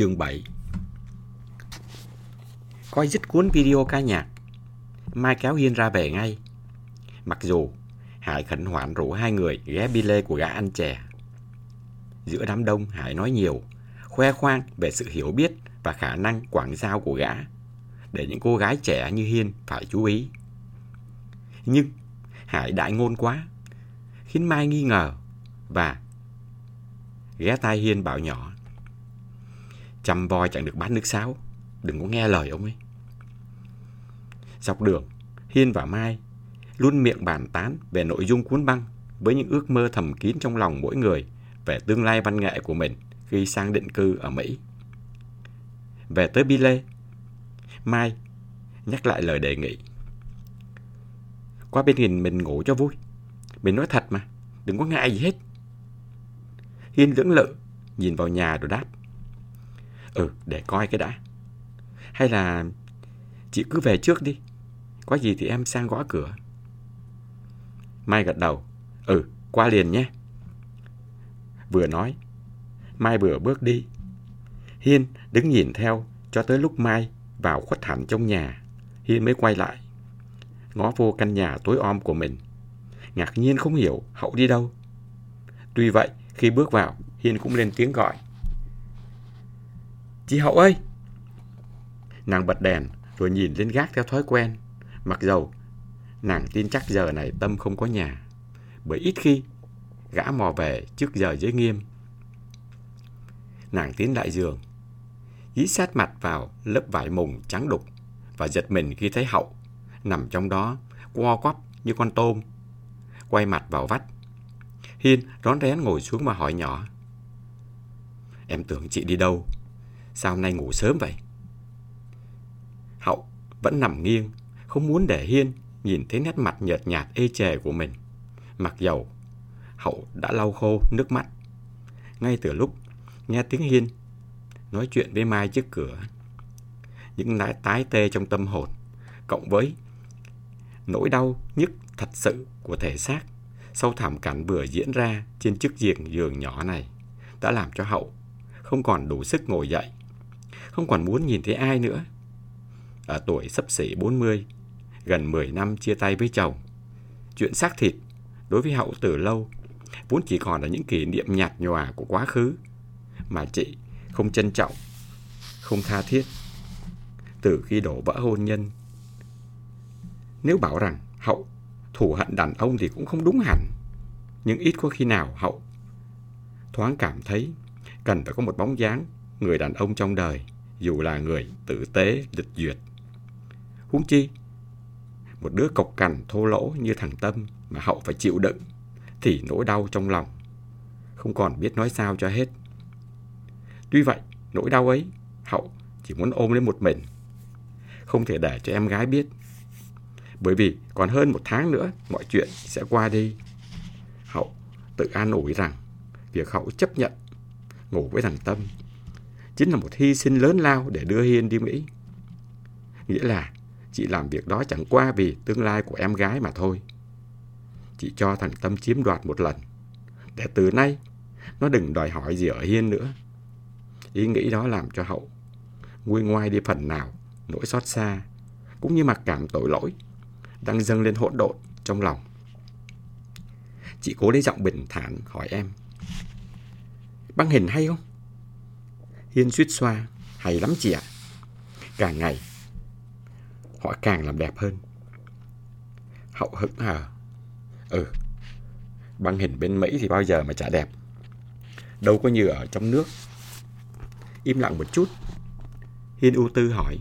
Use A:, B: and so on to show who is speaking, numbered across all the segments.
A: Chương 7 Coi dứt cuốn video ca nhạc, Mai kéo Hiên ra về ngay. Mặc dù Hải khẩn hoạn rủ hai người ghé bi lê của gã ăn chè. Giữa đám đông, Hải nói nhiều, Khoe khoang về sự hiểu biết Và khả năng quảng giao của gã, Để những cô gái trẻ như Hiên phải chú ý. Nhưng Hải đại ngôn quá, Khiến Mai nghi ngờ Và ghé tai Hiên bảo nhỏ Chăm voi chẳng được bán nước sáo. Đừng có nghe lời ông ấy. Dọc đường, Hiên và Mai Luôn miệng bàn tán về nội dung cuốn băng Với những ước mơ thầm kín trong lòng mỗi người Về tương lai văn nghệ của mình Khi sang định cư ở Mỹ. Về tới Bile, Mai nhắc lại lời đề nghị. Qua bên hình mình ngủ cho vui. Mình nói thật mà, Đừng có ngại gì hết. Hiên lưỡng lự Nhìn vào nhà rồi đáp. Ừ, để coi cái đã. Hay là chị cứ về trước đi. Có gì thì em sang gõ cửa. Mai gật đầu. Ừ, qua liền nhé. Vừa nói, Mai vừa bước đi. Hiên đứng nhìn theo cho tới lúc Mai vào khuất hẳn trong nhà. Hiên mới quay lại. Ngó vô căn nhà tối om của mình. Ngạc nhiên không hiểu Hậu đi đâu. Tuy vậy, khi bước vào, Hiên cũng lên tiếng gọi. Chị Hậu ơi! Nàng bật đèn rồi nhìn lên gác theo thói quen. Mặc dầu nàng tin chắc giờ này Tâm không có nhà. Bởi ít khi gã mò về trước giờ giới nghiêm. Nàng tiến lại giường, dí sát mặt vào lớp vải mùng trắng đục và giật mình khi thấy Hậu nằm trong đó quo quắp như con tôm, quay mặt vào vách. Hiên rón rén ngồi xuống mà hỏi nhỏ. Em tưởng chị đi đâu? Sao hôm nay ngủ sớm vậy? Hậu vẫn nằm nghiêng, không muốn để Hiên nhìn thấy nét mặt nhợt nhạt ê chề của mình. Mặc dầu, Hậu đã lau khô nước mắt. Ngay từ lúc nghe tiếng Hiên nói chuyện với Mai trước cửa. Những nãi tái tê trong tâm hồn, cộng với nỗi đau nhức thật sự của thể xác sau thảm cảnh vừa diễn ra trên chiếc giường giường nhỏ này đã làm cho Hậu không còn đủ sức ngồi dậy không còn muốn nhìn thấy ai nữa. Ở tuổi sắp xỉ 40, gần 10 năm chia tay với chồng, chuyện xác thịt đối với Hậu từ lâu vốn chỉ còn là những kỷ niệm nhạt nhòa của quá khứ mà chị không trân trọng, không tha thiết từ khi đổ vỡ hôn nhân. Nếu bảo rằng Hậu thù hận đàn ông thì cũng không đúng hẳn, nhưng ít có khi nào Hậu thoáng cảm thấy cần phải có một bóng dáng người đàn ông trong đời dù là người tử tế, lịch duyệt. Huống chi, một đứa cộc cằn thô lỗ như thằng Tâm mà Hậu phải chịu đựng, thì nỗi đau trong lòng, không còn biết nói sao cho hết. Tuy vậy, nỗi đau ấy, Hậu chỉ muốn ôm lấy một mình, không thể để cho em gái biết. Bởi vì còn hơn một tháng nữa, mọi chuyện sẽ qua đi. Hậu tự an ủi rằng, việc Hậu chấp nhận ngủ với thằng Tâm chính là một hy sinh lớn lao để đưa Hiên đi Mỹ. Nghĩa là chị làm việc đó chẳng qua vì tương lai của em gái mà thôi. Chị cho thằng Tâm chiếm đoạt một lần, để từ nay nó đừng đòi hỏi gì ở Hiên nữa. Ý nghĩ đó làm cho Hậu nguôi ngoai đi phần nào nỗi xót xa, cũng như mặc cảm tội lỗi, đang dâng lên hỗn độn trong lòng. Chị cố lấy giọng bình thản hỏi em. Băng hình hay không? Hiên suýt xoa, hay lắm chị ạ. Càng ngày, họ càng làm đẹp hơn. Hậu hững hờ. Ừ, băng hình bên Mỹ thì bao giờ mà chả đẹp. Đâu có như ở trong nước. Im lặng một chút, Hiên ưu tư hỏi.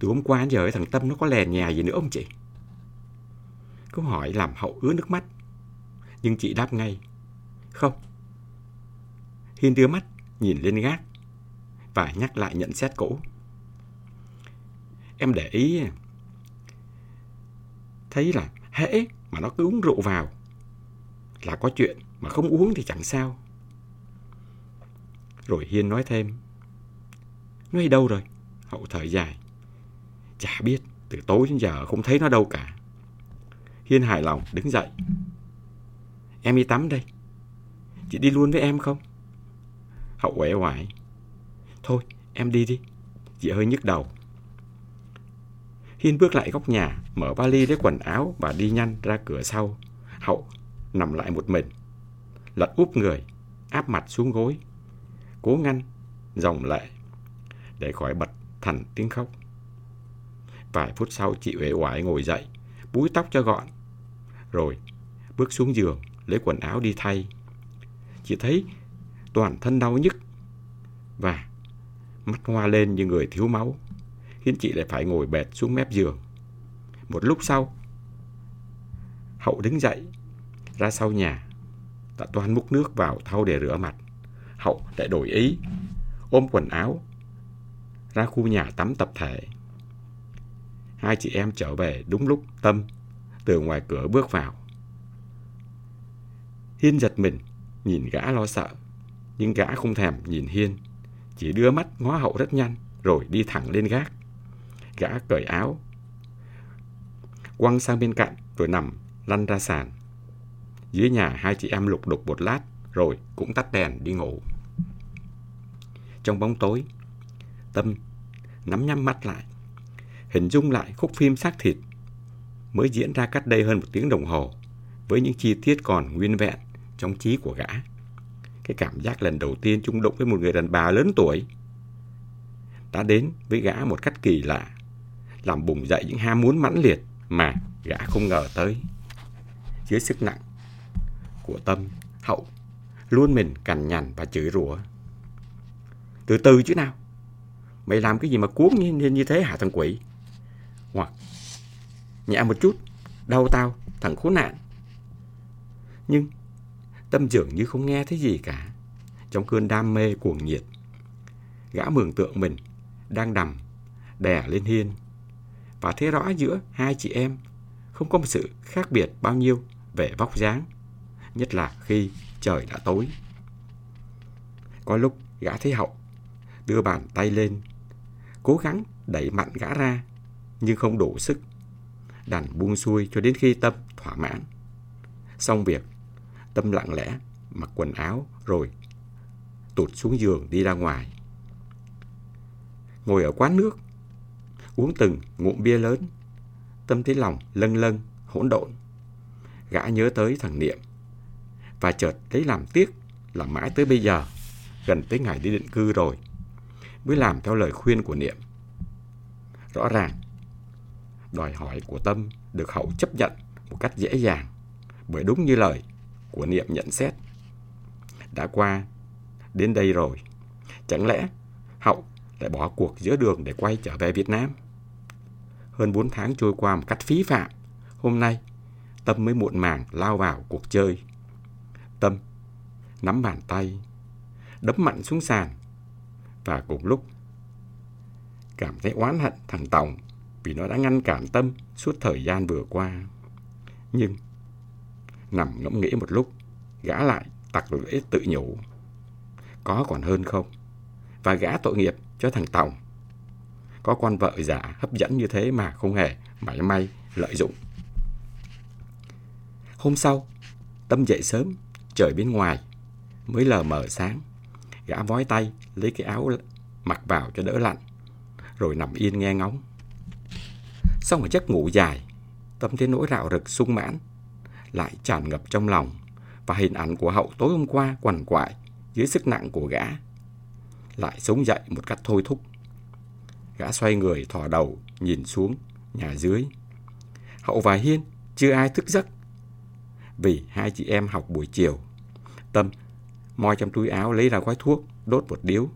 A: Từ hôm qua đến giờ thằng Tâm nó có lèn nhà gì nữa không chị? Câu hỏi làm Hậu ứa nước mắt. Nhưng chị đáp ngay. Không. Hiên đưa mắt nhìn lên gác và nhắc lại nhận xét cũ. Em để ý thấy là hễ mà nó cứ uống rượu vào là có chuyện mà không uống thì chẳng sao. Rồi Hiên nói thêm Nó đi đâu rồi? Hậu thời dài Chả biết, từ tối đến giờ không thấy nó đâu cả Hiên hài lòng đứng dậy Em đi tắm đây Chị đi luôn với em không? Hậu uể oải. Thôi, em đi đi. Chị hơi nhức đầu. Hiên bước lại góc nhà, mở vali lấy quần áo và đi nhanh ra cửa sau. Hậu nằm lại một mình, lật úp người, áp mặt xuống gối, cố ngăn dòng lệ để khỏi bật thành tiếng khóc. Vài phút sau chị uể oải ngồi dậy, búi tóc cho gọn, rồi bước xuống giường lấy quần áo đi thay. Chị thấy toàn thân đau nhức và mắt hoa lên như người thiếu máu, khiến chị lại phải ngồi bệt xuống mép giường. Một lúc sau, Hậu đứng dậy, ra sau nhà, đã toan múc nước vào thau để rửa mặt. Hậu lại đổi ý, ôm quần áo, ra khu nhà tắm tập thể. Hai chị em trở về đúng lúc Tâm từ ngoài cửa bước vào. Hiên giật mình, nhìn gã lo sợ, nhưng gã không thèm nhìn Hiên, chỉ đưa mắt ngó hậu rất nhanh, rồi đi thẳng lên gác. Gã cởi áo, quăng sang bên cạnh, rồi nằm lăn ra sàn. Dưới nhà hai chị em lục đục một lát, rồi cũng tắt đèn đi ngủ. Trong bóng tối, Tâm nắm nhắm mắt lại, hình dung lại khúc phim xác thịt mới diễn ra cách đây hơn một tiếng đồng hồ với những chi tiết còn nguyên vẹn trong trí của gã. Cái cảm giác lần đầu tiên chung đụng với một người đàn bà lớn tuổi đã đến với gã một cách kỳ lạ, làm bùng dậy những ham muốn mãnh liệt mà gã không ngờ tới. Dưới sức nặng của tâm, hậu luôn mình cằn nhằn và chửi rủa. Từ từ chứ nào, mày làm cái gì mà cuốn như, như thế hả thằng quỷ? Hoặc nhẹ một chút, đau tao, thằng khốn nạn. Nhưng Tâm dường như không nghe thấy gì cả. Trong cơn đam mê cuồng nhiệt, gã mường tượng mình đang nằm đè lên hiên và thấy rõ giữa hai chị em không có một sự khác biệt bao nhiêu về vóc dáng, nhất là khi trời đã tối. Có lúc gã thấy hậu đưa bàn tay lên, cố gắng đẩy mạnh gã ra, nhưng không đủ sức. Đành buông xuôi cho đến khi tâm thỏa mãn. Xong việc, Tâm lặng lẽ mặc quần áo rồi tụt xuống giường đi ra ngoài. Ngồi ở quán nước, uống từng ngụm bia lớn, Tâm thấy lòng lân lân, hỗn độn. Gã nhớ tới thằng Niệm và chợt thấy làm tiếc là mãi tới bây giờ, gần tới ngày đi định cư rồi, mới làm theo lời khuyên của Niệm. Rõ ràng, đòi hỏi của Tâm được Hậu chấp nhận một cách dễ dàng, bởi đúng như lời của Niệm nhận xét. Đã qua đến đây rồi, chẳng lẽ Hậu lại bỏ cuộc giữa đường để quay trở về Việt Nam? Hơn 4 tháng trôi qua một cách phí phạm, hôm nay Tâm mới muộn màng lao vào cuộc chơi. Tâm nắm bàn tay, đấm mạnh xuống sàn và cùng lúc cảm thấy oán hận thằng Tổng vì nó đã ngăn cản Tâm suốt thời gian vừa qua. Nhưng Nằm ngẫm nghĩ một lúc, gã lại tặc lưỡi tự nhủ. Có còn hơn không? Và gã tội nghiệp cho thằng Tòng. Có con vợ giả hấp dẫn như thế mà không hề mảy may lợi dụng. Hôm sau, Tâm dậy sớm, trời bên ngoài, mới lờ mờ sáng. Gã vói tay, lấy cái áo mặc vào cho đỡ lạnh, rồi nằm yên nghe ngóng. Sau một giấc ngủ dài, Tâm thấy nỗi rạo rực sung mãn lại tràn ngập trong lòng, và hình ảnh của hậu tối hôm qua quằn quại dưới sức nặng của gã lại sống dậy một cách thôi thúc. Gã xoay người thò đầu nhìn xuống nhà dưới. Hậu và Hiên chưa ai thức giấc, vì hai chị em học buổi chiều. Tâm moi trong túi áo lấy ra gói thuốc, đốt một điếu,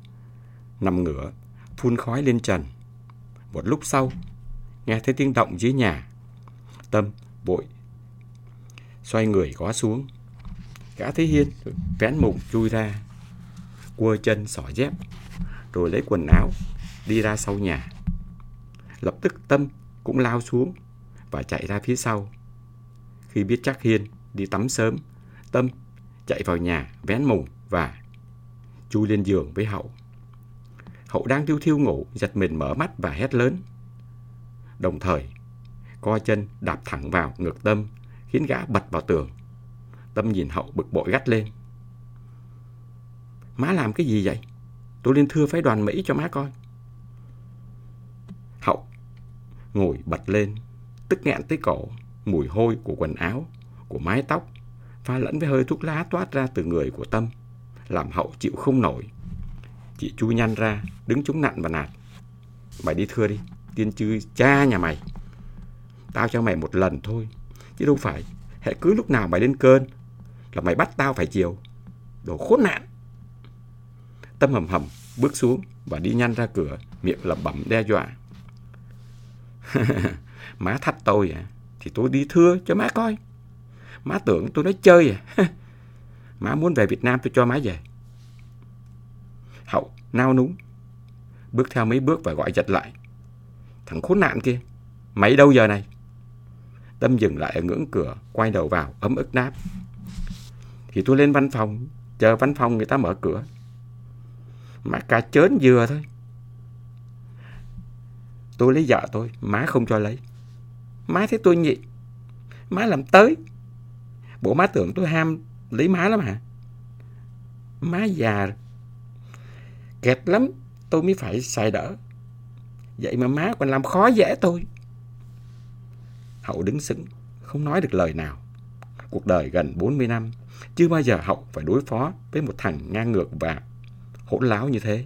A: nằm ngửa, phun khói lên trần. Một lúc sau, nghe thấy tiếng động dưới nhà. Tâm vội xoay người gõ xuống. Gã thấy Hiên vén mùng chui ra, quơ chân sỏ dép, rồi lấy quần áo, đi ra sau nhà. Lập tức Tâm cũng lao xuống và chạy ra phía sau. Khi biết chắc Hiên đi tắm sớm, Tâm chạy vào nhà vén mùng và chui lên giường với Hậu. Hậu đang thiêu thiêu ngủ, giật mình mở mắt và hét lớn. Đồng thời, co chân đạp thẳng vào ngực Tâm khiến gã bật vào tường. Tâm nhìn hậu bực bội gắt lên. Má làm cái gì vậy? Tôi lên thưa phái đoàn Mỹ cho má coi. Hậu ngồi bật lên, tức nghẹn tới cổ, mùi hôi của quần áo, của mái tóc, pha lẫn với hơi thuốc lá toát ra từ người của Tâm, làm Hậu chịu không nổi. Chị chui nhăn ra, đứng chống nặn và nạt. Mày đi thưa đi, tiên chư cha nhà mày. Tao cho mày một lần thôi, chứ đâu phải hệ cứ lúc nào mày lên cơn là mày bắt tao phải chiều. Đồ khốn nạn. Tâm hầm hầm bước xuống và đi nhanh ra cửa, miệng lẩm bẩm đe dọa. má thách tôi à, thì tôi đi thưa cho má coi. Má tưởng tôi nói chơi à. má muốn về Việt Nam tôi cho má về. Hậu nao núng, bước theo mấy bước và gọi giật lại. Thằng khốn nạn kia, mày đâu giờ này? Tâm dừng lại ở ngưỡng cửa, quay đầu vào, ấm ức đáp. Thì tôi lên văn phòng, chờ văn phòng người ta mở cửa. Mà cả chớn dừa thôi. Tôi lấy vợ tôi, má không cho lấy. Má thấy tôi nhịn. Má làm tới. Bộ má tưởng tôi ham lấy má lắm hả? Má già Kẹt lắm, tôi mới phải xài đỡ. Vậy mà má còn làm khó dễ tôi. Hậu đứng sững, không nói được lời nào. Cuộc đời gần 40 năm, chưa bao giờ Hậu phải đối phó với một thằng ngang ngược và hỗn láo như thế.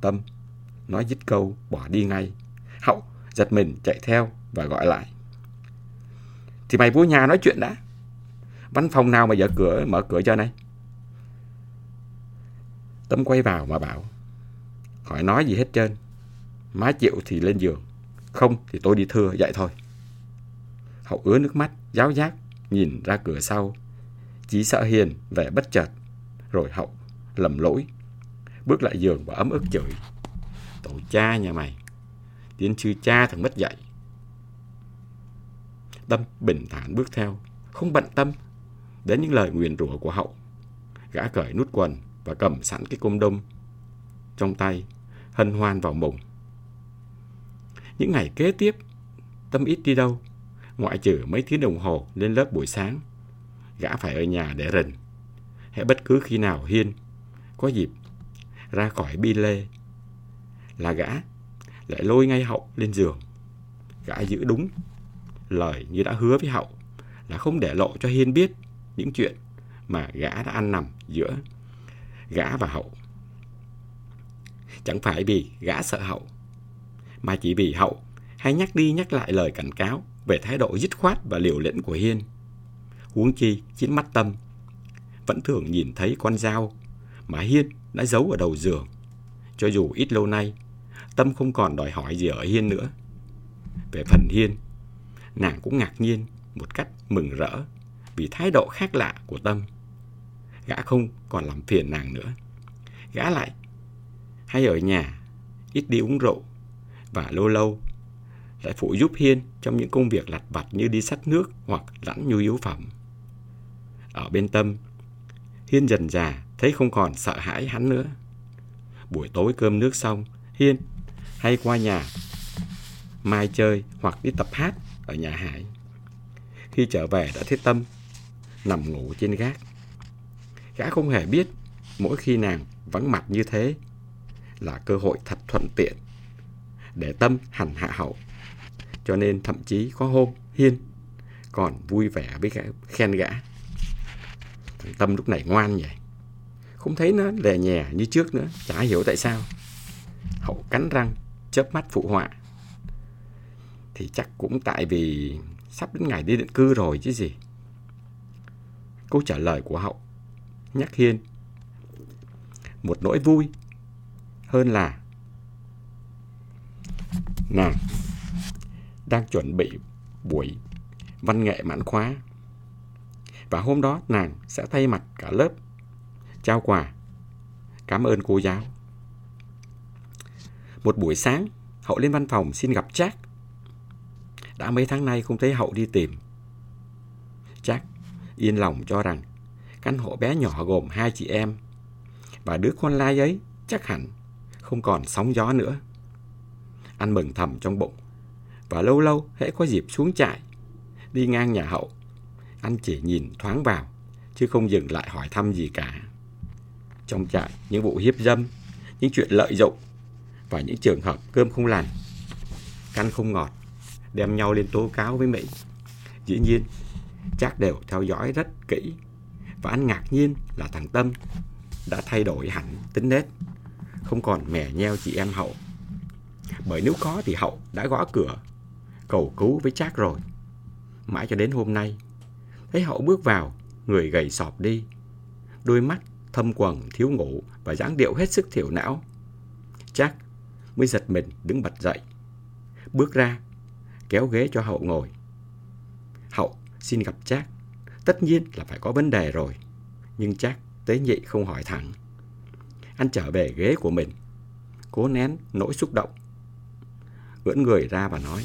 A: Tâm nói dứt câu bỏ đi ngay. Hậu giật mình chạy theo và gọi lại. Thì mày vô nhà nói chuyện đã. Văn phòng nào mà giờ cửa mở cửa cho này? Tâm quay vào mà bảo. hỏi nói gì hết trơn. Má chịu thì lên giường. Không thì tôi đi thưa vậy thôi. Hậu ứa nước mắt, giáo giác, nhìn ra cửa sau. Chỉ sợ Hiền vẻ bất chợt. Rồi Hậu lầm lỗi. Bước lại giường và ấm ức chửi. Tổ cha nhà mày. Tiến sư cha thằng mất dạy. Tâm bình thản bước theo. Không bận tâm đến những lời nguyền rủa của Hậu. Gã cởi nút quần và cầm sẵn cái côn đông trong tay, hân hoan vào mùng. Những ngày kế tiếp, Tâm ít đi đâu, ngoại trừ mấy tiếng đồng hồ lên lớp buổi sáng. Gã phải ở nhà để rình. Hãy bất cứ khi nào Hiên có dịp ra khỏi bi lê là gã lại lôi ngay hậu lên giường. Gã giữ đúng lời như đã hứa với hậu là không để lộ cho Hiên biết những chuyện mà gã đã ăn nằm giữa gã và hậu. Chẳng phải vì gã sợ hậu, mà chỉ vì hậu hay nhắc đi nhắc lại lời cảnh cáo về thái độ dứt khoát và liều lĩnh của Hiên. Huống chi, chính mắt tâm, vẫn thường nhìn thấy con dao mà Hiên đã giấu ở đầu giường. Cho dù ít lâu nay, Tâm không còn đòi hỏi gì ở Hiên nữa. Về phần Hiên, nàng cũng ngạc nhiên một cách mừng rỡ vì thái độ khác lạ của Tâm. Gã không còn làm phiền nàng nữa. Gã lại hay ở nhà, ít đi uống rượu và lâu lâu lại phụ giúp Hiên trong những công việc lặt vặt như đi sắt nước hoặc lãnh nhu yếu phẩm. Ở bên Tâm, Hiên dần già thấy không còn sợ hãi hắn nữa. Buổi tối cơm nước xong, Hiên hay qua nhà Mai chơi hoặc đi tập hát ở nhà Hải. Khi trở về đã thấy Tâm nằm ngủ trên gác. Gã không hề biết mỗi khi nàng vắng mặt như thế là cơ hội thật thuận tiện để Tâm hành hạ hậu. Cho nên thậm chí có hôm Hiên còn vui vẻ với gã, khen gã. Thằng Tâm lúc này ngoan vậy. Không thấy nó lè nhè như trước nữa, chả hiểu tại sao. Hậu cắn răng, chớp mắt phụ họa. Thì chắc cũng tại vì sắp đến ngày đi định cư rồi chứ gì. Câu trả lời của Hậu nhắc Hiên một nỗi vui hơn là nàng đang chuẩn bị buổi văn nghệ mãn khóa. Và hôm đó, nàng sẽ thay mặt cả lớp trao quà. Cảm ơn cô giáo. Một buổi sáng, hậu lên văn phòng xin gặp Jack. Đã mấy tháng nay không thấy hậu đi tìm. Jack yên lòng cho rằng căn hộ bé nhỏ gồm hai chị em và đứa con lai ấy chắc hẳn không còn sóng gió nữa. Anh mừng thầm trong bụng và lâu lâu hễ có dịp xuống trại đi ngang nhà hậu anh chỉ nhìn thoáng vào chứ không dừng lại hỏi thăm gì cả. Trong trại, những vụ hiếp dâm, những chuyện lợi dụng và những trường hợp cơm không lành, căn không ngọt, đem nhau lên tố cáo với Mỹ. Dĩ nhiên, chắc đều theo dõi rất kỹ và anh ngạc nhiên là thằng Tâm đã thay đổi hẳn tính nết, không còn mè nheo chị em Hậu. Bởi nếu có thì Hậu đã gõ cửa, cầu cứu với Trác rồi. Mãi cho đến hôm nay, thấy Hậu bước vào, người gầy sọp đi, đôi mắt thâm quầng thiếu ngủ và dáng điệu hết sức thiểu não. Trác mới giật mình đứng bật dậy, bước ra, kéo ghế cho Hậu ngồi. Hậu xin gặp Trác, tất nhiên là phải có vấn đề rồi, nhưng Trác tế nhị không hỏi thẳng. Anh trở về ghế của mình, cố nén nỗi xúc động. Ngưỡng người ra và nói,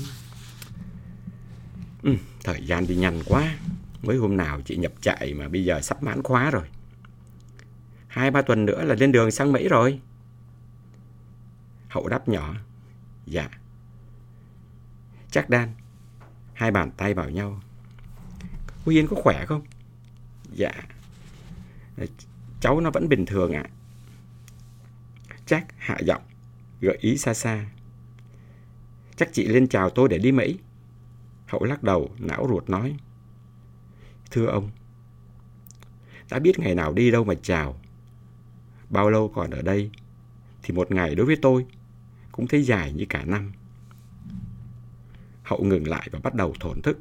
A: ừ, Thời gian đi nhanh quá, mới hôm nào chị nhập trại mà bây giờ sắp mãn khóa rồi. Hai ba tuần nữa là lên đường sang Mỹ rồi. Hậu đáp nhỏ, dạ. Chắc đan, hai bàn tay vào nhau. Cô Yên có khỏe không? Dạ. Ờ, cháu nó vẫn bình thường ạ. À. Chắc hạ giọng, gợi ý xa xa. Chắc chị lên chào tôi để đi Mỹ. Hậu lắc đầu, não ruột nói. Thưa ông, đã biết ngày nào đi đâu mà chào. Bao lâu còn ở đây, thì một ngày đối với tôi cũng thấy dài như cả năm. Hậu ngừng lại và bắt đầu thổn thức.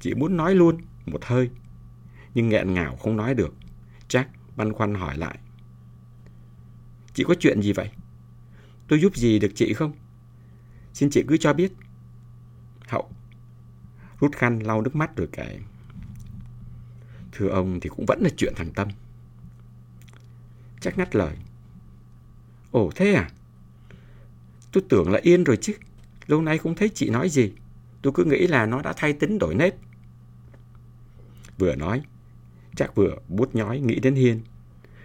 A: Chị muốn nói luôn một hơi, nhưng nghẹn ngào không nói được. Chắc băn khoăn hỏi lại. Chị có chuyện gì vậy? Tôi giúp gì được chị không? Xin chị cứ cho biết. Rút khăn lau nước mắt rồi kể. Thưa ông thì cũng vẫn là chuyện thằng Tâm. Chắc ngắt lời. Ồ thế à? Tôi tưởng là yên rồi chứ. Lâu nay không thấy chị nói gì. Tôi cứ nghĩ là nó đã thay tính đổi nếp. Vừa nói, chắc vừa bút nhói nghĩ đến Hiên.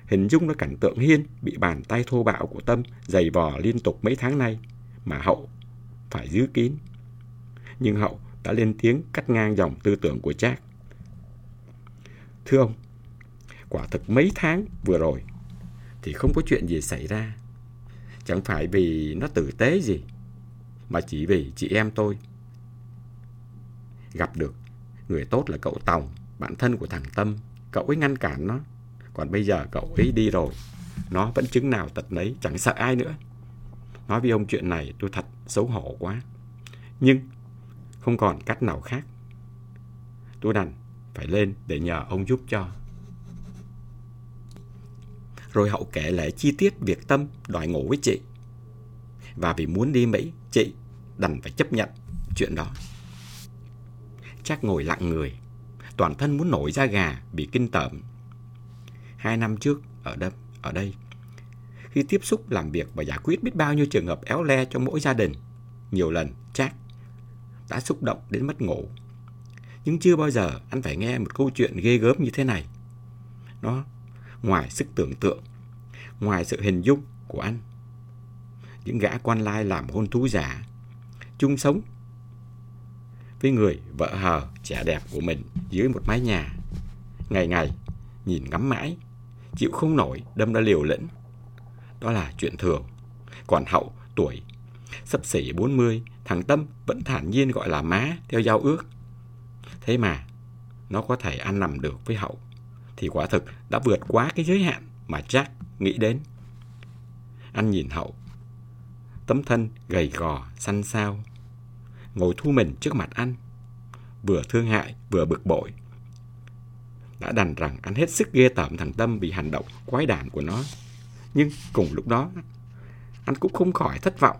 A: Hình dung nó cảnh tượng Hiên bị bàn tay thô bạo của Tâm giày vò liên tục mấy tháng nay mà Hậu phải giữ kín. Nhưng Hậu đã lên tiếng cắt ngang dòng tư tưởng của Trác. Thưa ông, quả thực mấy tháng vừa rồi thì không có chuyện gì xảy ra. Chẳng phải vì nó tử tế gì, mà chỉ vì chị em tôi gặp được người tốt là cậu Tòng, bạn thân của thằng Tâm. Cậu ấy ngăn cản nó. Còn bây giờ cậu ấy đi rồi. Nó vẫn chứng nào tật nấy, chẳng sợ ai nữa. Nói với ông chuyện này tôi thật xấu hổ quá. Nhưng không còn cách nào khác. Tôi đành phải lên để nhờ ông giúp cho. Rồi hậu kể lại chi tiết việc Tâm đòi ngủ với chị. Và vì muốn đi Mỹ, chị đành phải chấp nhận chuyện đó. Chắc ngồi lặng người, toàn thân muốn nổi da gà bị kinh tởm. Hai năm trước ở đây, ở đây, khi tiếp xúc làm việc và giải quyết biết bao nhiêu trường hợp éo le trong mỗi gia đình, nhiều lần chắc đã xúc động đến mất ngủ. Nhưng chưa bao giờ anh phải nghe một câu chuyện ghê gớm như thế này. Nó ngoài sức tưởng tượng, ngoài sự hình dung của anh. Những gã quan lai làm hôn thú giả, chung sống với người vợ hờ trẻ đẹp của mình dưới một mái nhà. Ngày ngày, nhìn ngắm mãi, chịu không nổi đâm ra liều lĩnh. Đó là chuyện thường. Còn hậu tuổi sắp xỉ 40, thằng Tâm vẫn thản nhiên gọi là má theo giao ước. Thế mà, nó có thể ăn nằm được với hậu, thì quả thực đã vượt quá cái giới hạn mà Jack nghĩ đến. Anh nhìn hậu, tấm thân gầy gò, xanh xao, ngồi thu mình trước mặt anh, vừa thương hại vừa bực bội. Đã đành rằng anh hết sức ghê tởm thằng Tâm vì hành động quái đản của nó. Nhưng cùng lúc đó, anh cũng không khỏi thất vọng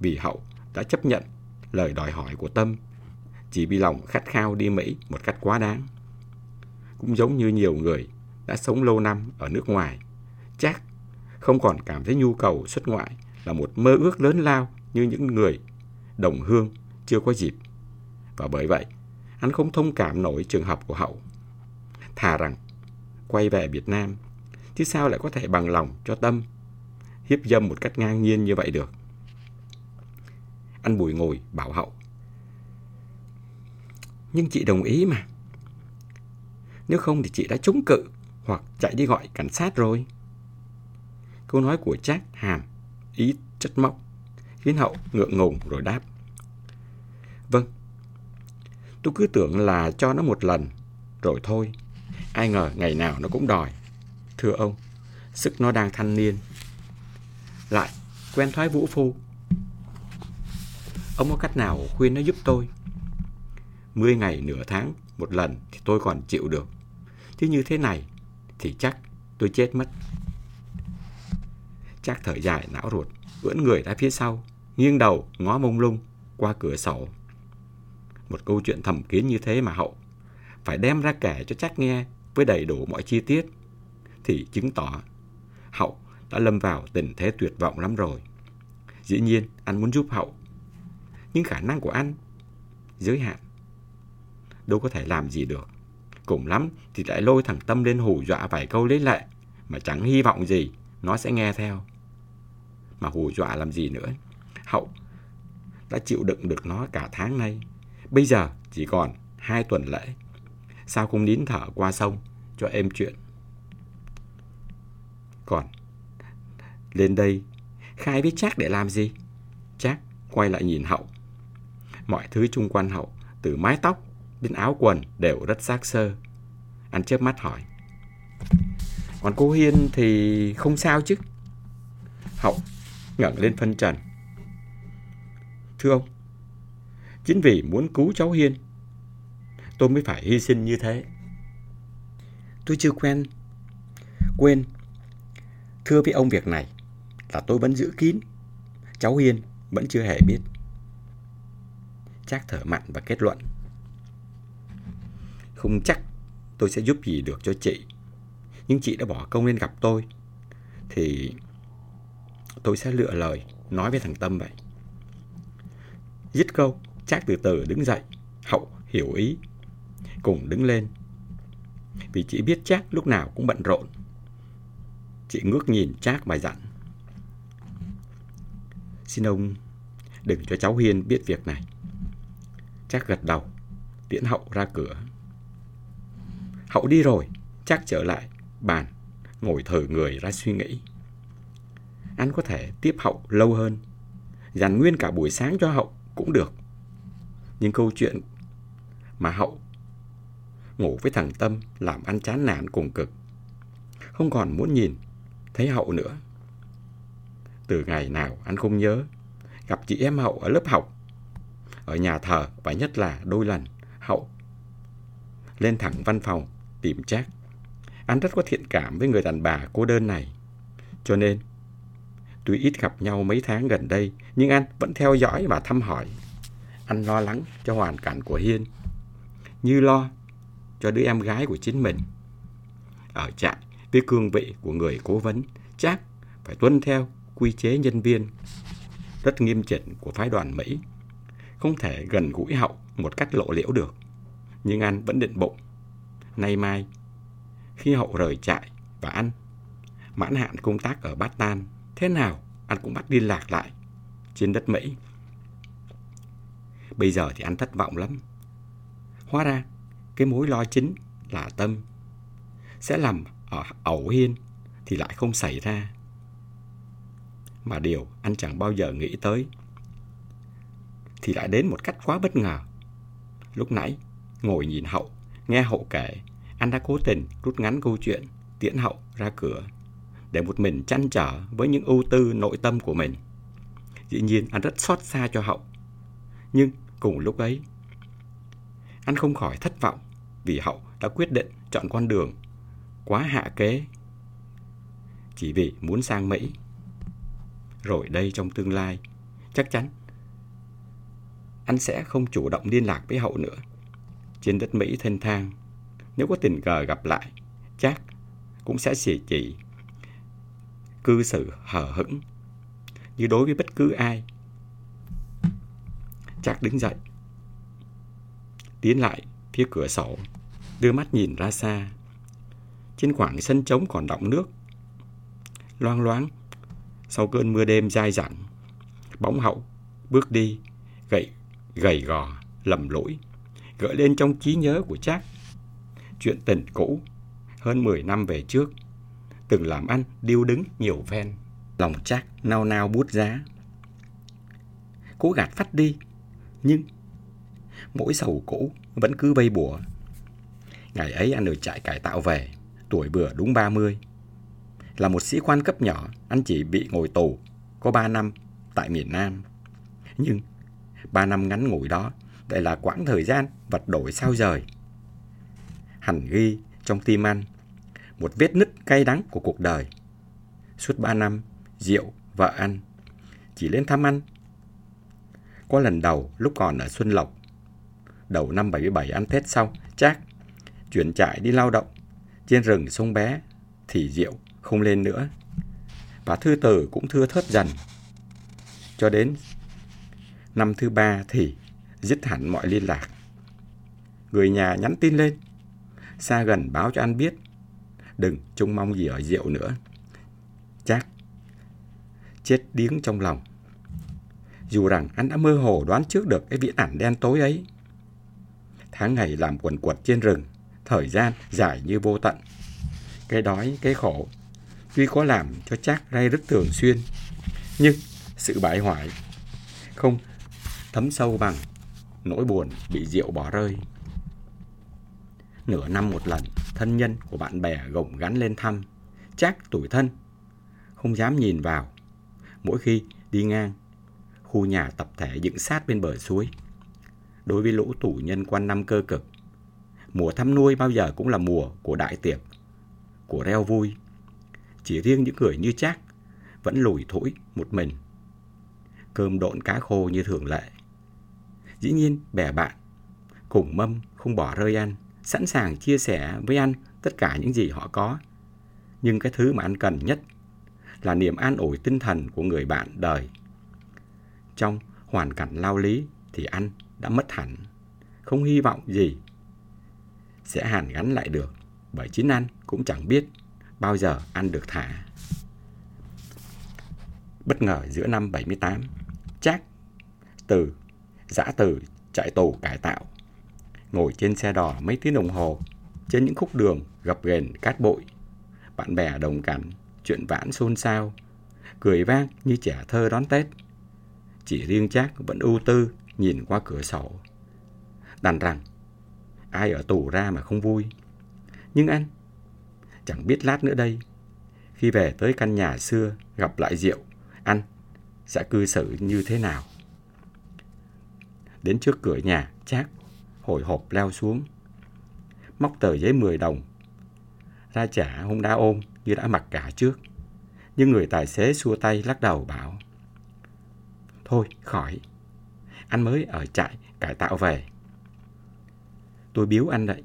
A: vì Hậu đã chấp nhận lời đòi hỏi của Tâm chỉ vì lòng khát khao đi Mỹ một cách quá đáng. Cũng giống như nhiều người đã sống lâu năm ở nước ngoài, chắc không còn cảm thấy nhu cầu xuất ngoại là một mơ ước lớn lao như những người đồng hương chưa có dịp. Và bởi vậy, anh không thông cảm nổi trường hợp của Hậu. Thà rằng quay về Việt Nam, chứ sao lại có thể bằng lòng cho Tâm hiếp dâm một cách ngang nhiên như vậy được. Anh Bùi ngồi bảo Hậu. Nhưng chị đồng ý mà. Nếu không thì chị đã chống cự hoặc chạy đi gọi cảnh sát rồi. Câu nói của Trác hàm, ý trách móc, khiến Hậu ngượng ngùng rồi đáp. Vâng, tôi cứ tưởng là cho nó một lần, rồi thôi. Ai ngờ ngày nào nó cũng đòi. Thưa ông, sức nó đang thanh niên. Lại, quen thoái vũ phu. Ông có cách nào khuyên nó giúp tôi? Mười ngày nửa tháng một lần thì tôi còn chịu được. Chứ như thế này thì chắc tôi chết mất. Chắc thở dài não ruột, ưỡn người ra phía sau, nghiêng đầu ngó mông lung qua cửa sổ. Một câu chuyện thầm kín như thế mà hậu phải đem ra kể cho chắc nghe với đầy đủ mọi chi tiết thì chứng tỏ hậu đã lâm vào tình thế tuyệt vọng lắm rồi. Dĩ nhiên anh muốn giúp hậu, nhưng khả năng của anh giới hạn. Đâu có thể làm gì được. Cùng lắm thì lại lôi thằng Tâm lên hù dọa vài câu lấy lệ mà chẳng hy vọng gì, nó sẽ nghe theo. Mà hù dọa làm gì nữa. Hậu, đã chịu đựng được nó cả tháng nay. Bây giờ chỉ còn hai tuần lễ. Sao không nín thở qua sông cho êm chuyện. Còn, lên đây, khai với chắc để làm gì? Chắc quay lại nhìn Hậu. Mọi thứ chung quanh Hậu, từ mái tóc đến áo quần đều rất xác sơ. Anh chớp mắt hỏi. Còn cô Hiên thì không sao chứ? Hậu ngẩng lên phân trần. Thưa ông, chính vì muốn cứu cháu Hiên, tôi mới phải hy sinh như thế. Tôi chưa quen, quên, thưa với ông việc này là tôi vẫn giữ kín. Cháu Hiên vẫn chưa hề biết. Chắc thở mặn và kết luận. Không chắc tôi sẽ giúp gì được cho chị. Nhưng chị đã bỏ công lên gặp tôi. Thì tôi sẽ lựa lời nói với thằng Tâm vậy. Dứt câu, Trác từ từ đứng dậy. Hậu hiểu ý. Cùng đứng lên. Vì chị biết Trác lúc nào cũng bận rộn. Chị ngước nhìn Trác mà dặn. Xin ông đừng cho cháu Hiên biết việc này. Trác gật đầu, tiễn Hậu ra cửa. Hậu đi rồi, Trác trở lại bàn, ngồi thở người ra suy nghĩ. Anh có thể tiếp Hậu lâu hơn, dành nguyên cả buổi sáng cho Hậu cũng được. Nhưng câu chuyện mà Hậu ngủ với thằng Tâm làm anh chán nản cùng cực. Không còn muốn nhìn, thấy Hậu nữa. Từ ngày nào anh không nhớ, gặp chị em Hậu ở lớp học, ở nhà thờ và nhất là đôi lần Hậu lên thẳng văn phòng tìm Trác. Anh rất có thiện cảm với người đàn bà cô đơn này. Cho nên, tuy ít gặp nhau mấy tháng gần đây, nhưng anh vẫn theo dõi và thăm hỏi. Anh lo lắng cho hoàn cảnh của Hiên, như lo cho đứa em gái của chính mình. Ở trại, với cương vị của người cố vấn, chắc phải tuân theo quy chế nhân viên rất nghiêm chỉnh của phái đoàn Mỹ. Không thể gần gũi hậu một cách lộ liễu được. Nhưng anh vẫn định bụng. Nay mai, khi hậu rời trại và anh mãn hạn công tác ở Bát Tan, thế nào anh cũng bắt liên lạc lại trên đất Mỹ. Bây giờ thì anh thất vọng lắm. Hóa ra, cái mối lo chính là tâm. Sẽ làm ở ẩu hiên thì lại không xảy ra. Mà điều anh chẳng bao giờ nghĩ tới thì lại đến một cách quá bất ngờ. Lúc nãy, ngồi nhìn hậu, nghe hậu kể, anh đã cố tình rút ngắn câu chuyện, tiễn hậu ra cửa, để một mình chăn trở với những ưu tư nội tâm của mình. Dĩ nhiên anh rất xót xa cho hậu. Nhưng cùng lúc ấy, anh không khỏi thất vọng vì hậu đã quyết định chọn con đường quá hạ kế chỉ vì muốn sang Mỹ. Rồi đây trong tương lai, chắc chắn anh sẽ không chủ động liên lạc với hậu nữa. Trên đất Mỹ thanh thang, nếu có tình cờ gặp lại, chắc cũng sẽ xỉ chỉ cư xử hờ hững như đối với bất cứ ai. Chắc đứng dậy, tiến lại phía cửa sổ, đưa mắt nhìn ra xa. Trên khoảng sân trống còn đọng nước, loang loáng, sau cơn mưa đêm dai dẳng, bóng hậu bước đi, gậy gầy gò, lầm lỗi, gợi lên trong trí nhớ của Trác chuyện tình cũ hơn 10 năm về trước, từng làm ăn điêu đứng nhiều phen. Lòng Trác nao nao bút giá. Cố gạt phát đi, nhưng mỗi sầu cũ vẫn cứ vây bùa. Ngày ấy anh ở trại cải tạo về, tuổi bừa đúng 30. Là một sĩ quan cấp nhỏ, anh chỉ bị ngồi tù có 3 năm tại miền Nam. Nhưng ba năm ngắn ngủi đó lại là quãng thời gian vật đổi sao rời. Hẳn ghi trong tim anh một vết nứt cay đắng của cuộc đời. Suốt ba năm, Diệu, vợ anh, chỉ lên thăm anh. Có lần đầu lúc còn ở Xuân Lộc, đầu năm 77 ăn Tết sau, chắc chuyển trại đi lao động trên rừng sông bé thì Diệu không lên nữa. Và thư tử cũng thưa thớt dần. Cho đến năm thứ ba thì dứt hẳn mọi liên lạc. Người nhà nhắn tin lên, xa gần báo cho anh biết, đừng trông mong gì ở Diệu nữa. Chắc chết điếng trong lòng. Dù rằng anh đã mơ hồ đoán trước được cái viễn ảnh đen tối ấy. Tháng ngày làm quần quật trên rừng, thời gian dài như vô tận. Cái đói, cái khổ, tuy có làm cho chắc ray rất thường xuyên, nhưng sự bại hoại không thấm sâu bằng nỗi buồn bị rượu bỏ rơi. Nửa năm một lần, thân nhân của bạn bè gồng gắn lên thăm, chắc tuổi thân, không dám nhìn vào. Mỗi khi đi ngang, khu nhà tập thể dựng sát bên bờ suối. Đối với lũ tù nhân quan năm cơ cực, mùa thăm nuôi bao giờ cũng là mùa của đại tiệc, của reo vui. Chỉ riêng những người như chắc vẫn lùi thủi một mình. Cơm độn cá khô như thường lệ. Dĩ nhiên bè bạn, cùng mâm không bỏ rơi ăn, sẵn sàng chia sẻ với ăn tất cả những gì họ có. Nhưng cái thứ mà ăn cần nhất là niềm an ủi tinh thần của người bạn đời. Trong hoàn cảnh lao lý thì anh đã mất hẳn, không hy vọng gì sẽ hàn gắn lại được, bởi chính anh cũng chẳng biết bao giờ anh được thả. Bất ngờ giữa năm 78, chắc từ giã từ chạy tù cải tạo, ngồi trên xe đò mấy tiếng đồng hồ trên những khúc đường gập ghềnh cát bụi, bạn bè đồng cảnh, chuyện vãn xôn xao, cười vang như trẻ thơ đón Tết. Chỉ riêng chắc vẫn ưu tư nhìn qua cửa sổ. Đàn rằng, ai ở tù ra mà không vui. Nhưng anh, chẳng biết lát nữa đây, khi về tới căn nhà xưa gặp lại Diệu, anh sẽ cư xử như thế nào? Đến trước cửa nhà, chác, hồi hộp leo xuống. Móc tờ giấy 10 đồng. Ra trả không đã ôm như đã mặc cả trước. Nhưng người tài xế xua tay lắc đầu bảo. Thôi, khỏi. Anh mới ở trại cải tạo về. Tôi biếu anh đấy.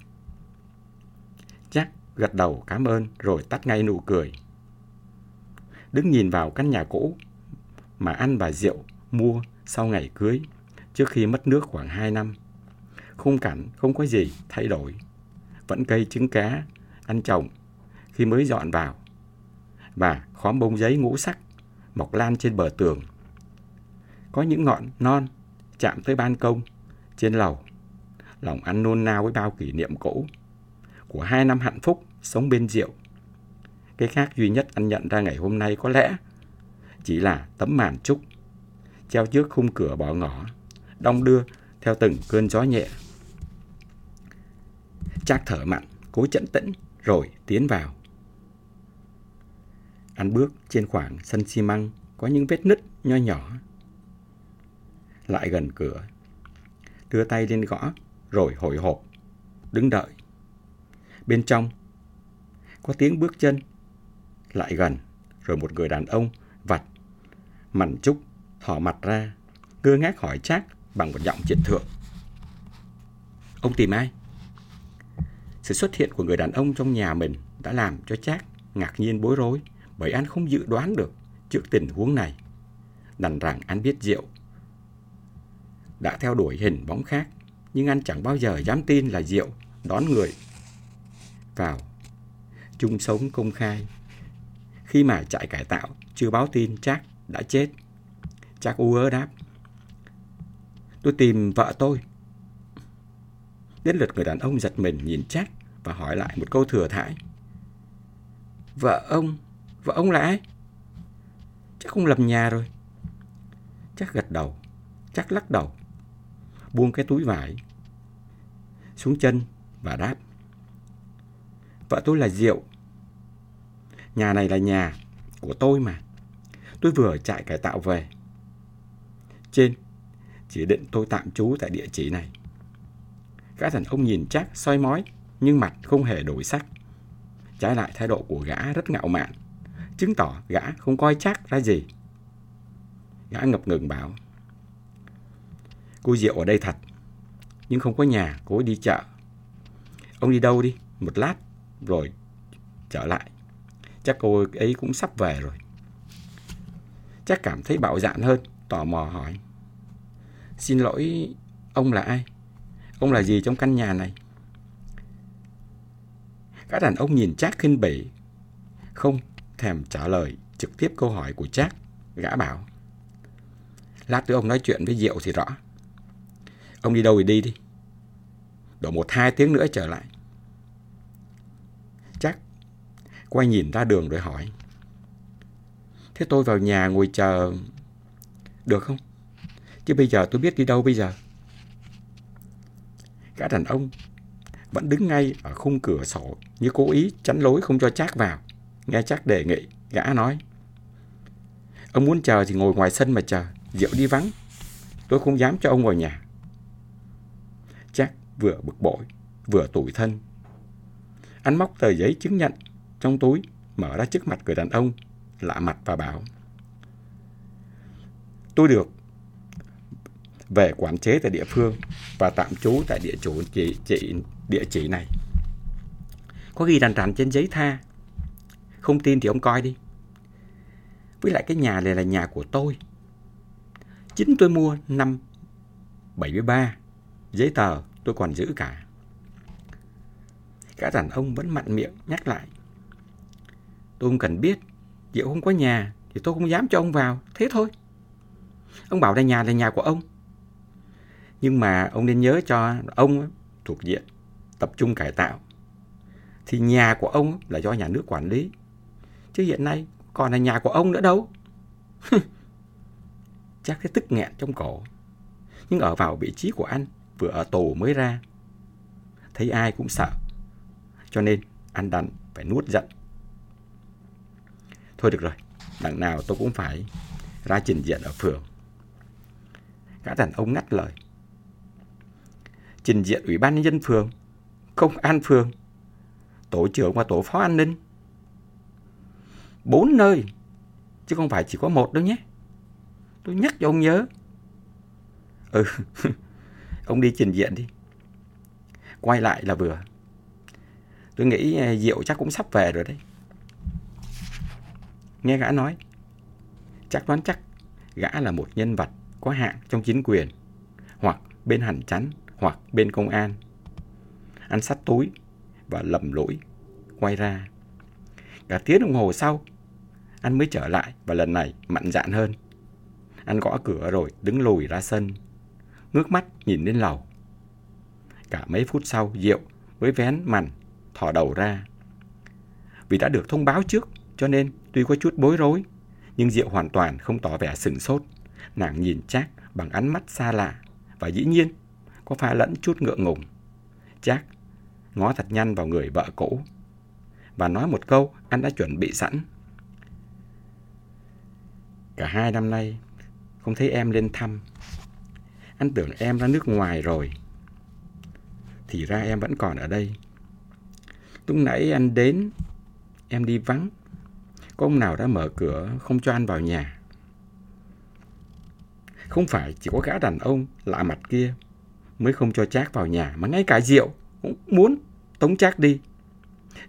A: Chắc gật đầu cảm ơn rồi tắt ngay nụ cười. Đứng nhìn vào căn nhà cũ mà anh và Diệu mua sau ngày cưới trước khi mất nước khoảng 2 năm. Khung cảnh không có gì thay đổi. Vẫn cây trứng cá, ăn trồng khi mới dọn vào. Và khóm bông giấy ngũ sắc mọc lan trên bờ tường. Có những ngọn non chạm tới ban công, trên lầu. Lòng ăn nôn nao với bao kỷ niệm cũ của hai năm hạnh phúc sống bên rượu. Cái khác duy nhất anh nhận ra ngày hôm nay có lẽ chỉ là tấm màn trúc treo trước khung cửa bỏ ngỏ đong đưa theo từng cơn gió nhẹ. Trác thở mặn, cố chấn tĩnh, rồi tiến vào. Anh bước trên khoảng sân xi măng có những vết nứt nho nhỏ. Lại gần cửa, đưa tay lên gõ, rồi hồi hộp, đứng đợi. Bên trong, có tiếng bước chân, lại gần, rồi một người đàn ông vặt, mảnh trúc, thỏ mặt ra, ngơ ngác hỏi Trác bằng một giọng triệt thượng. Ông tìm ai? Sự xuất hiện của người đàn ông trong nhà mình đã làm cho Trác ngạc nhiên bối rối, bởi anh không dự đoán được trước tình huống này. Đành rằng anh biết Diệu đã theo đuổi hình bóng khác, nhưng anh chẳng bao giờ dám tin là Diệu đón người vào chung sống công khai. Khi mà trại cải tạo chưa báo tin Trác đã chết. Trác u ớ đáp. Tôi tìm vợ tôi. Đến lượt người đàn ông giật mình nhìn chắc và hỏi lại một câu thừa thãi. Vợ ông, vợ ông là ai? Chắc không lầm nhà rồi. Chắc gật đầu, chắc lắc đầu. Buông cái túi vải xuống chân và đáp. Vợ tôi là Diệu. Nhà này là nhà của tôi mà. Tôi vừa chạy cải tạo về. Trên chỉ định tôi tạm trú tại địa chỉ này. Gã đàn ông nhìn chắc soi mói nhưng mặt không hề đổi sắc. Trái lại thái độ của gã rất ngạo mạn, chứng tỏ gã không coi chắc ra gì. Gã ngập ngừng bảo, cô Diệu ở đây thật, nhưng không có nhà, cô đi chợ. Ông đi đâu đi, một lát, rồi trở lại. Chắc cô ấy cũng sắp về rồi. Chắc cảm thấy bạo dạn hơn, tò mò hỏi. Xin lỗi, ông là ai? Ông là gì trong căn nhà này? Các đàn ông nhìn Trác khinh bỉ, không thèm trả lời trực tiếp câu hỏi của Trác. Gã bảo, lát nữa ông nói chuyện với Diệu thì rõ. Ông đi đâu thì đi đi. Độ một hai tiếng nữa trở lại. Trác quay nhìn ra đường rồi hỏi, thế tôi vào nhà ngồi chờ được không? Chứ bây giờ tôi biết đi đâu bây giờ. Gã đàn ông vẫn đứng ngay ở khung cửa sổ như cố ý chắn lối không cho Trác vào. Nghe Trác đề nghị, gã nói. Ông muốn chờ thì ngồi ngoài sân mà chờ, Diệu đi vắng. Tôi không dám cho ông vào nhà. Trác vừa bực bội, vừa tủi thân. Anh móc tờ giấy chứng nhận trong túi, mở ra trước mặt người đàn ông, lạ mặt và bảo. Tôi được về quản chế tại địa phương và tạm trú tại địa chủ chỉ, chỉ địa chỉ này. Có ghi đàn rành trên giấy tha. Không tin thì ông coi đi. Với lại cái nhà này là nhà của tôi. Chính tôi mua năm 73. Giấy tờ tôi còn giữ cả. Cả đàn ông vẫn mặn miệng nhắc lại. Tôi không cần biết. Diệu không có nhà thì tôi không dám cho ông vào. Thế thôi. Ông bảo đây nhà là nhà của ông. Nhưng mà ông nên nhớ cho ông thuộc diện tập trung cải tạo. Thì nhà của ông là do nhà nước quản lý. Chứ hiện nay còn là nhà của ông nữa đâu. Chắc cái tức nghẹn trong cổ. Nhưng ở vào vị trí của anh, vừa ở tù mới ra. Thấy ai cũng sợ. Cho nên anh đành phải nuốt giận. Thôi được rồi, đằng nào tôi cũng phải ra trình diện ở phường. Gã đàn ông ngắt lời trình diện Ủy ban Nhân dân phường, công an phường, tổ trưởng và tổ phó an ninh. Bốn nơi, chứ không phải chỉ có một đâu nhé. Tôi nhắc cho ông nhớ. Ừ, ông đi trình diện đi. Quay lại là vừa. Tôi nghĩ à, Diệu chắc cũng sắp về rồi đấy. Nghe gã nói, chắc đoán chắc gã là một nhân vật có hạng trong chính quyền hoặc bên hành chánh hoặc bên công an. Anh xách túi và lầm lỗi, quay ra. Cả tiếng đồng hồ sau, anh mới trở lại và lần này mạnh dạn hơn. Anh gõ cửa rồi đứng lùi ra sân, ngước mắt nhìn lên lầu. Cả mấy phút sau, Diệu mới vén màn, thò đầu ra. Vì đã được thông báo trước, cho nên tuy có chút bối rối, nhưng Diệu hoàn toàn không tỏ vẻ sừng sốt. Nàng nhìn chắc bằng ánh mắt xa lạ và dĩ nhiên có pha lẫn chút ngượng ngùng. Jack ngó thật nhanh vào người vợ cũ và nói một câu anh đã chuẩn bị sẵn. Cả hai năm nay không thấy em lên thăm. Anh tưởng em ra nước ngoài rồi. Thì ra em vẫn còn ở đây. Lúc nãy anh đến, em đi vắng. Có ông nào đã mở cửa không cho anh vào nhà. Không phải chỉ có gã đàn ông lạ mặt kia mới không cho Trác vào nhà, mà ngay cả Diệu cũng muốn tống Trác đi.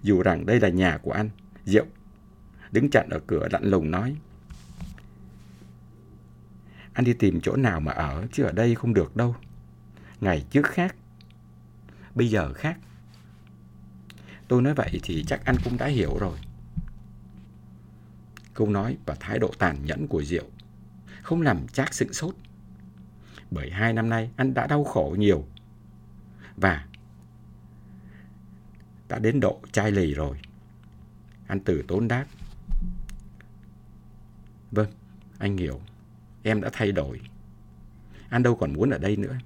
A: Dù rằng đây là nhà của anh, Diệu đứng chặn ở cửa lạnh lùng nói. Anh đi tìm chỗ nào mà ở, chứ ở đây không được đâu. Ngày trước khác, bây giờ khác. Tôi nói vậy thì chắc anh cũng đã hiểu rồi. Câu nói và thái độ tàn nhẫn của Diệu không làm Trác sững sốt bởi hai năm nay anh đã đau khổ nhiều và đã đến độ chai lì rồi. Anh từ tốn đáp. Vâng, anh hiểu. Em đã thay đổi. Anh đâu còn muốn ở đây nữa.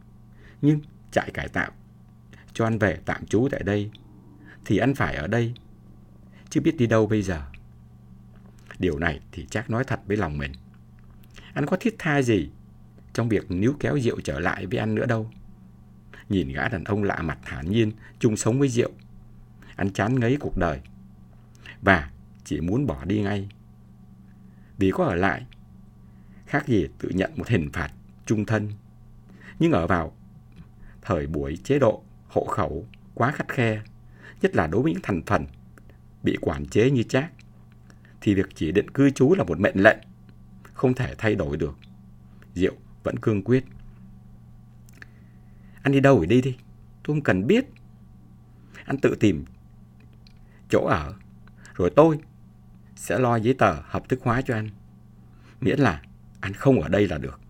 A: Nhưng trại cải tạo cho anh về tạm trú tại đây thì anh phải ở đây chứ biết đi đâu bây giờ. Điều này thì chắc nói thật với lòng mình. Anh có thiết tha gì trong việc níu kéo rượu trở lại với anh nữa đâu. Nhìn gã đàn ông lạ mặt thản nhiên chung sống với rượu Anh chán ngấy cuộc đời và chỉ muốn bỏ đi ngay. Vì có ở lại, khác gì tự nhận một hình phạt trung thân. Nhưng ở vào thời buổi chế độ hộ khẩu quá khắt khe, nhất là đối với những thành phần bị quản chế như chác, thì việc chỉ định cư trú là một mệnh lệnh, không thể thay đổi được. Diệu vẫn cương quyết. Anh đi đâu thì đi đi, tôi không cần biết. Anh tự tìm chỗ ở, rồi tôi sẽ lo giấy tờ hợp thức hóa cho anh. Miễn là anh không ở đây là được.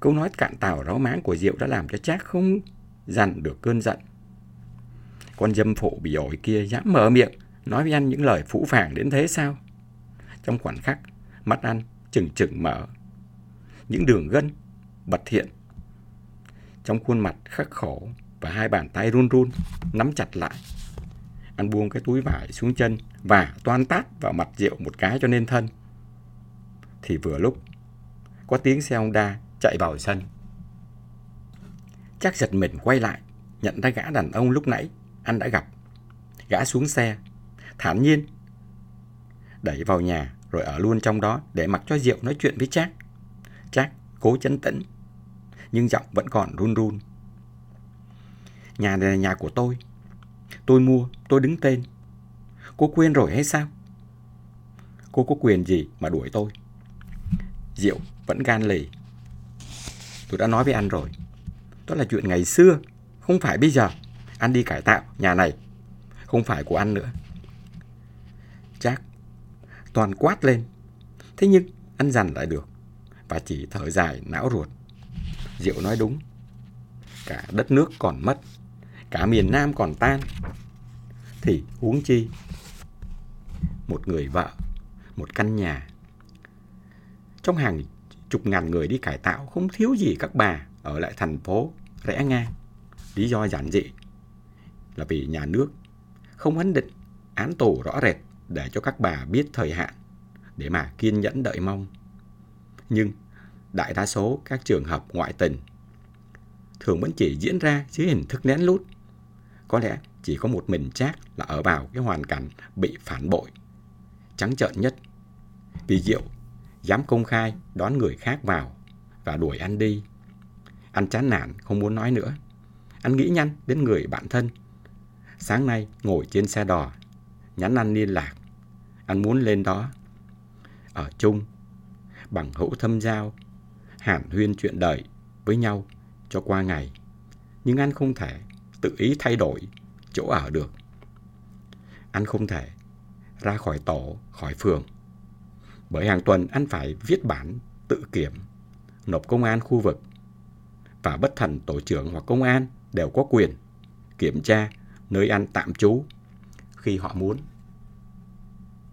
A: Câu nói cạn tàu ráo máng của Diệu đã làm cho Trác không dằn được cơn giận. Con dâm phụ bị ổi kia dám mở miệng nói với anh những lời phũ phàng đến thế sao? Trong khoảnh khắc, mắt anh chừng chừng mở. Những đường gân bật hiện. Trong khuôn mặt khắc khổ và hai bàn tay run run nắm chặt lại. Anh buông cái túi vải xuống chân và toan tát vào mặt Diệu một cái cho nên thân. Thì vừa lúc có tiếng xe Honda chạy vào sân. Chắc giật mình quay lại, nhận ra gã đàn ông lúc nãy anh đã gặp. Gã xuống xe, thản nhiên, đẩy vào nhà rồi ở luôn trong đó để mặc cho Diệu nói chuyện với Trác. Jack cố chấn tĩnh, nhưng giọng vẫn còn run run. Nhà này là nhà của tôi. Tôi mua, tôi đứng tên. Cô quên rồi hay sao? Cô có quyền gì mà đuổi tôi? Diệu vẫn gan lì. Tôi đã nói với anh rồi. Đó là chuyện ngày xưa, không phải bây giờ. Anh đi cải tạo nhà này, không phải của anh nữa. Chắc toàn quát lên. Thế nhưng anh dằn lại được và chỉ thở dài não ruột. Diệu nói đúng. Cả đất nước còn mất, cả miền Nam còn tan. Thì huống chi một người vợ, một căn nhà. Trong hàng chục ngàn người đi cải tạo không thiếu gì các bà ở lại thành phố rẽ ngang. Lý do giản dị là vì nhà nước không ấn định án tù rõ rệt để cho các bà biết thời hạn để mà kiên nhẫn đợi mong. Nhưng đại đa số các trường hợp ngoại tình thường vẫn chỉ diễn ra dưới hình thức nén lút. Có lẽ chỉ có một mình Trác là ở vào cái hoàn cảnh bị phản bội. Trắng trợn nhất. Vì Diệu dám công khai đón người khác vào và đuổi anh đi. Anh chán nản không muốn nói nữa. Anh nghĩ nhanh đến người bạn thân. Sáng nay ngồi trên xe đò, nhắn anh liên lạc. Anh muốn lên đó. Ở chung, bằng hữu thâm giao, hàn huyên chuyện đời với nhau cho qua ngày. Nhưng anh không thể tự ý thay đổi chỗ ở được. Anh không thể ra khỏi tổ, khỏi phường. Bởi hàng tuần anh phải viết bản tự kiểm, nộp công an khu vực. Và bất thần tổ trưởng hoặc công an đều có quyền kiểm tra nơi anh tạm trú khi họ muốn.